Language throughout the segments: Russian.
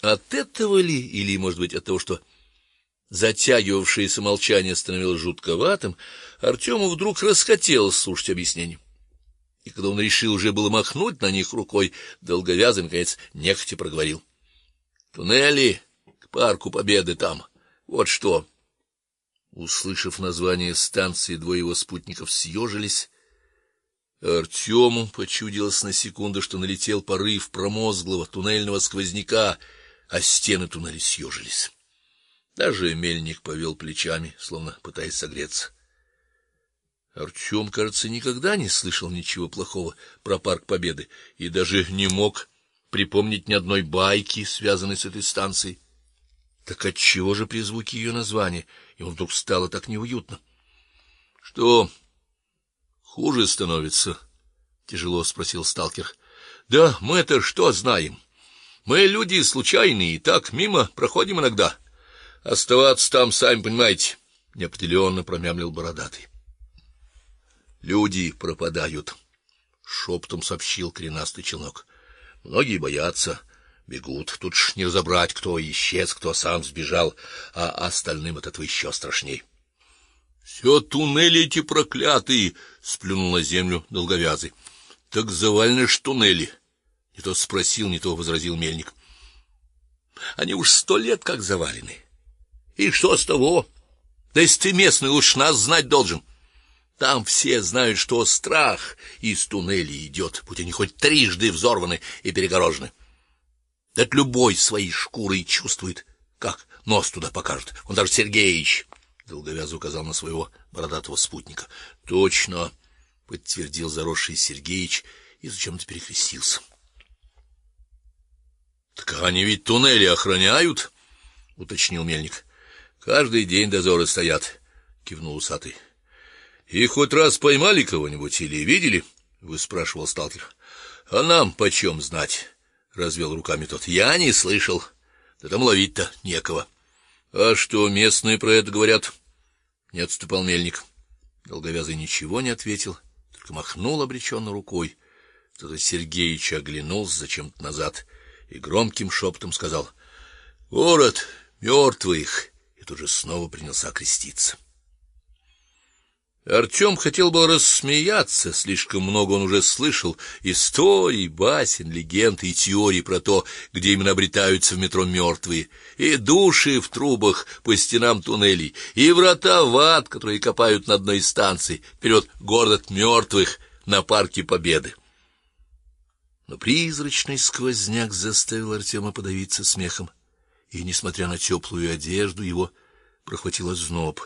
От этого ли, или, может быть, от того, что затягивавшееся молчание становилось жутковатым, Артему вдруг расхотелось слушать объяснения. И когда он решил уже было махнуть на них рукой, долговязый наконец нехотя проговорил: "Туннели к парку Победы там. Вот что". Услышав название станции, двое его спутников съежились. Артему почудилось на секунду, что налетел порыв промозглого туннельного сквозняка, а стены туннеля съежились. Даже мельник повел плечами, словно пытаясь согреться. Артем, кажется, никогда не слышал ничего плохого про парк Победы и даже не мог припомнить ни одной байки, связанной с этой станцией. Так отчего же при звуке ее названия ему вдруг стало так неуютно? Что хуже становится? тяжело спросил сталкер. Да мы-то что знаем? Мы люди случайные, так мимо проходим иногда. Оставаться там, сами понимаете, неопределенно промямлил бородатый. Люди пропадают, шепотом сообщил кренастый челнок. Многие боятся, бегут. Тут ж не разобрать, кто исчез, кто сам сбежал, а остальным от этого еще страшней. Все туннели эти проклятые, сплюнул на землю долговязый. Так завалены ж туннели. Не то спросил, не то возразил мельник. Они уж сто лет как завалены. И что с того? Да если ты местный, уж нас знать должен. Там все знают, что страх из туннелей идет, будь они хоть трижды взорваны и перегорожены. Это любой своей шкурой чувствует, как нос туда покажет. Он даже Сергеич долговязо указал на своего бородатого спутника. Точно, подтвердил заросший Сергеич и зачем-то перекрестился. Так они ведь туннели охраняют, уточнил мельник. Каждый день дозоры стоят, кивнул усатый. И хоть раз поймали кого-нибудь или видели? вы спрашивал сталкер. А нам почем знать? развел руками тот. Я не слышал. Да там ловить-то некого. А что местные про это говорят? Не отступал мельник. Долговязый ничего не ответил, только махнул обреченно рукой. Тогда Сергеич оглянулся зачем-то назад и громким шепотом сказал: "Город мертвых!» и тут же снова принялся креститься. Артем хотел было рассмеяться, слишком много он уже слышал историй, басен, легенд и теорий про то, где именно обретаются в метро мертвые, и души в трубах по стенам туннелей, и врата в ад, которые копают на одной станции, вперед город мертвых на парке Победы. Но призрачный сквозняк заставил Артема подавиться смехом, и несмотря на теплую одежду, его прохватило зноб.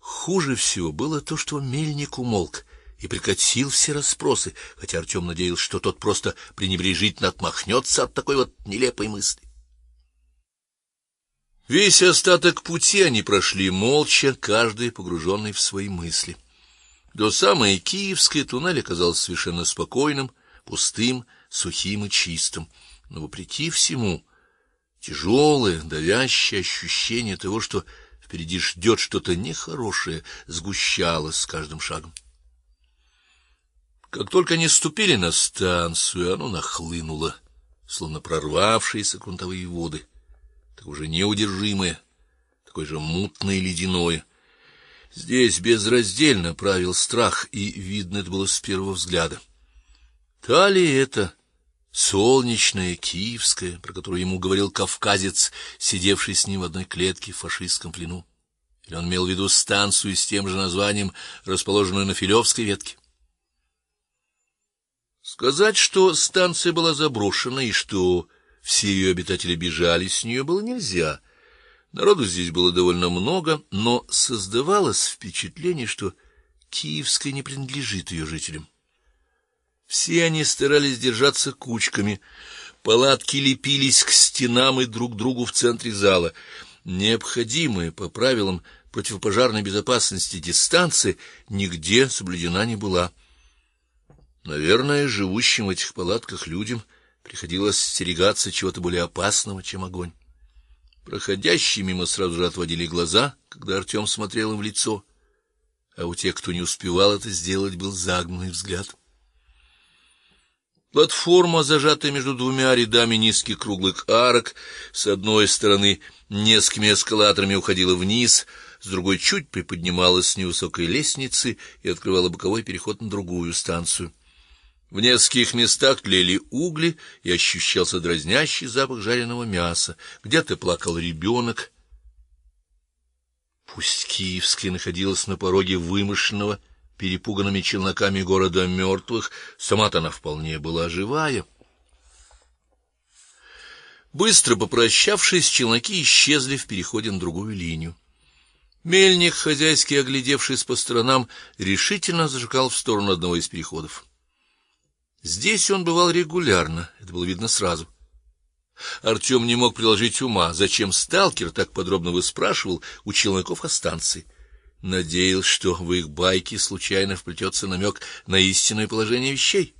Хуже всего было то, что мельник умолк и прекратил все расспросы, хотя Артем надеялся, что тот просто пренебрежительно отмахнется от такой вот нелепой мысли. Весь остаток пути они прошли молча, каждый погруженный в свои мысли. До самой Киевской туннель оказался совершенно спокойным, пустым, сухим и чистым, но вопреки всему тяжелое, давящее ощущение того, что впереди ждет что-то нехорошее, сгущалось с каждым шагом. Как только они ступили на станцию, оно нахлынуло, словно прорвавшиеся грунтовые воды, так уже неудержимое, такое же мутное и ледяное. Здесь безраздельно правил страх, и видно это было с первого взгляда. Та ли это солнечная киевская, про которую ему говорил кавказец, сидевший с ним в одной клетке в фашистском плену. Или он имел в виду станцию с тем же названием, расположенную на Филевской ветке? Сказать, что станция была заброшена и что все ее обитатели бежали с нее, было нельзя. Народу здесь было довольно много, но создавалось впечатление, что Киевская не принадлежит ее жителям. Все они старались держаться кучками. Палатки лепились к стенам и друг другу в центре зала. Необходимая по правилам противопожарной безопасности дистанция нигде соблюдена не была. Наверное, живущим в этих палатках людям приходилось остерегаться чего-то более опасного, чем огонь. Проходящие мимо сразу же отводили глаза, когда Артем смотрел им в лицо, а у тех, кто не успевал это сделать, был загнанный взгляд. Платформа, зажатая между двумя рядами низких круглых арок, с одной стороны несколькими эскалаторами уходила вниз, с другой чуть приподнималась с невысокой лестницы и открывала боковой переход на другую станцию. В нескольких местах тлели угли, и ощущался дразнящий запах жареного мяса. Где-то плакал ребенок. Пусть Киевская находилась на пороге вымышленного перепуганными челноками города мертвых, сама-то она вполне была живая. Быстро попрощавшись, челноки исчезли в переходе на другую линию. Мельник, хозяйски оглядевшись по сторонам, решительно зашагал в сторону одного из переходов. Здесь он бывал регулярно, это было видно сразу. Артем не мог приложить ума, зачем сталкер так подробно выспрашивал у челноков о станции. Надеялся, что в их байке случайно вплетется намек на истинное положение вещей.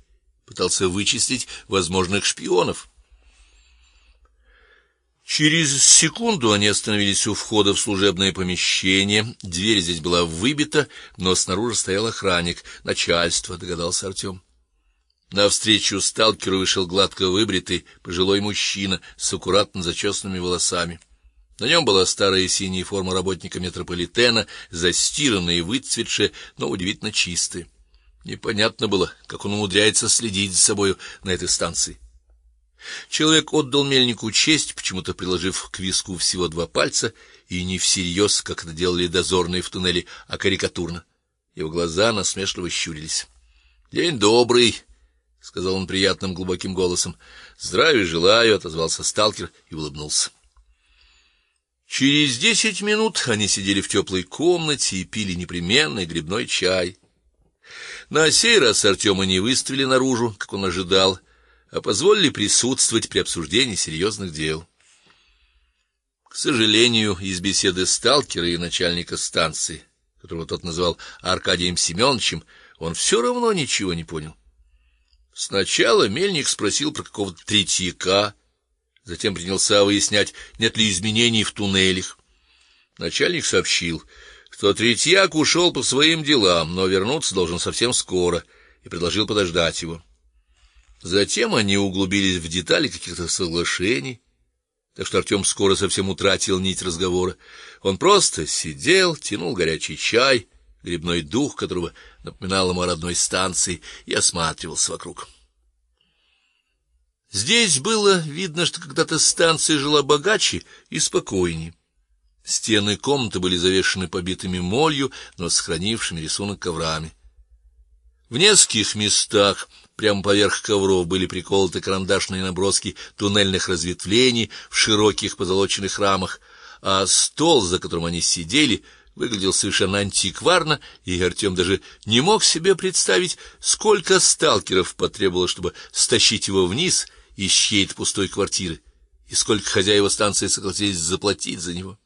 Пытался вычислить возможных шпионов. Через секунду они остановились у входа в служебное помещение. Дверь здесь была выбита, но снаружи стоял охранник, начальство, догадался Артем. Навстречу сталкеру вышел гладко выбритый пожилой мужчина с аккуратно зачесанными волосами. На нем была старая синяя форма работника метрополитена, застиранная и выцветшая, но удивительно чистая. Непонятно было, как он умудряется следить за собою на этой станции. Человек отдал мельнику честь, почему-то приложив к виску всего два пальца, и не всерьез, как это делали дозорные в туннеле, а карикатурно. Его глаза насмешливо щурились. "День добрый", сказал он приятным глубоким голосом. "Здравия желаю", отозвался сталкер и улыбнулся. Через десять минут они сидели в теплой комнате и пили непременный грибной чай. На сей раз Артема не выставили наружу, как он ожидал, а позволили присутствовать при обсуждении серьезных дел. К сожалению, из беседы сталкера и начальника станции, которого тот называл Аркадием Семеновичем, он все равно ничего не понял. Сначала мельник спросил про какого-то третьяка, Затем принялся выяснять, нет ли изменений в туннелях. Начальник сообщил, что Третьяк ушел по своим делам, но вернуться должен совсем скоро, и предложил подождать его. Затем они углубились в детали каких-то соглашений, так что Артем скоро совсем утратил нить разговора. Он просто сидел, тянул горячий чай, грибной дух которого напоминал ему о родной станции, и осматривался вокруг. Здесь было видно, что когда-то станция жила богаче и спокойнее. Стены комнаты были завешены побитыми молью, но сохранившими рисунок коврами. В нескольких местах прямо поверх ковров были приколоты карандашные наброски туннельных разветвлений в широких позолоченных рамах, а стол, за которым они сидели, выглядел совершенно антикварно, и Артем даже не мог себе представить, сколько сталкеров потребовалось, чтобы стащить его вниз из пустой квартиры, и сколько хозяева станции согласились заплатить за него.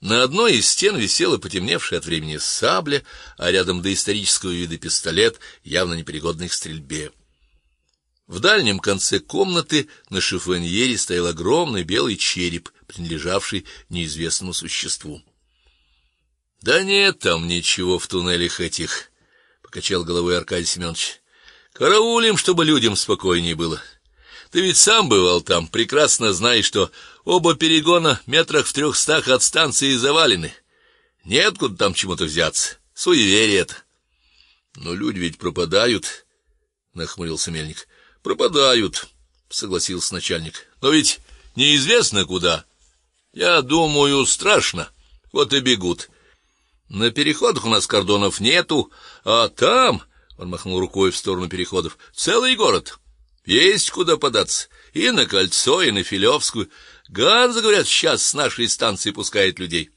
На одной из стен висела потемневшая от времени сабля, а рядом доисторического вида пистолет, явно непригодный к стрельбе. В дальнем конце комнаты на шифоньере стоял огромный белый череп, принадлежавший неизвестному существу. Да нет там ничего в туннелях этих, покачал головой Аркадий Семенович. Караулим, чтобы людям спокойнее было. Ты ведь сам бывал там, прекрасно знаешь, что оба перегона метрах в трехстах от станции завалены. Нет куда там чему-то взяться. Суеверие это. Но люди ведь пропадают, нахмурился мельник. Пропадают, согласился начальник. Но ведь неизвестно куда. Я думаю, страшно. Вот и бегут. На переходах у нас кордонов нету, а там он махнул рукой в сторону переходов. Целый город. Есть куда податься. И на кольцо, и на Филевскую. Ганза, говорят, сейчас с нашей станции пускает людей.